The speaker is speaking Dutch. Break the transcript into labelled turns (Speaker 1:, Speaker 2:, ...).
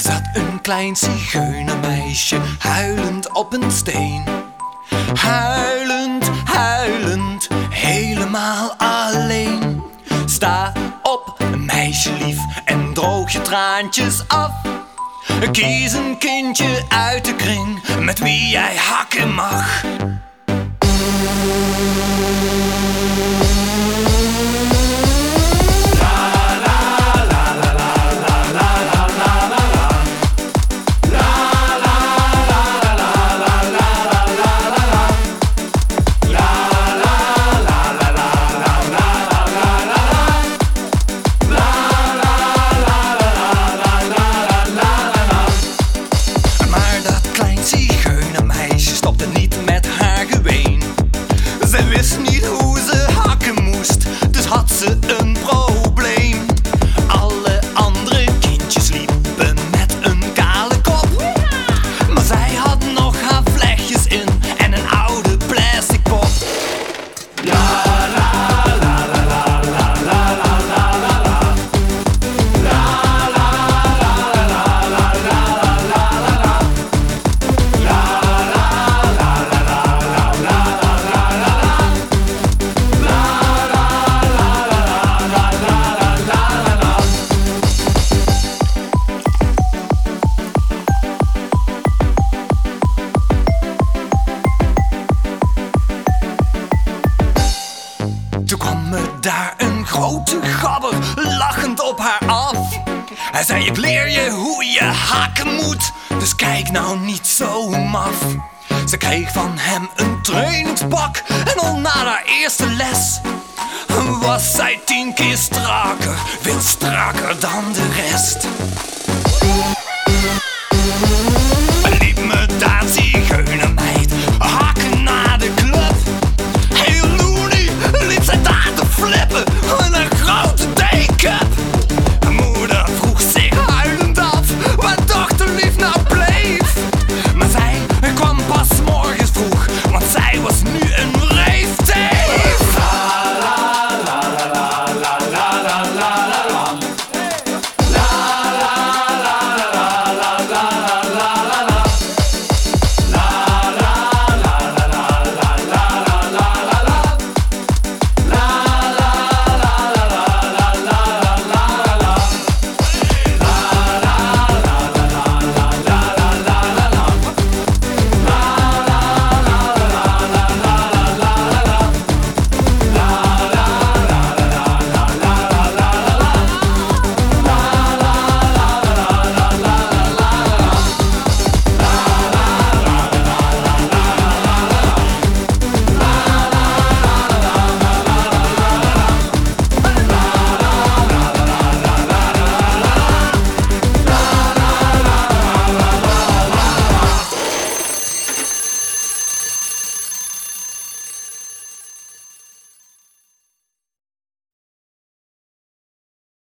Speaker 1: zat een klein zigeunermeisje huilend op een steen. Huilend, huilend, helemaal alleen. Sta op, meisje lief, en droog je traantjes af. Kies een kindje uit de kring met wie jij hakken mag. Daar een grote gabber lachend op haar af. Hij zei: Ik leer je hoe je haken moet, dus kijk nou niet zo maf. Ze kreeg van hem een trainingspak en al na haar eerste les was zij tien keer strakker, veel strakker dan de rest.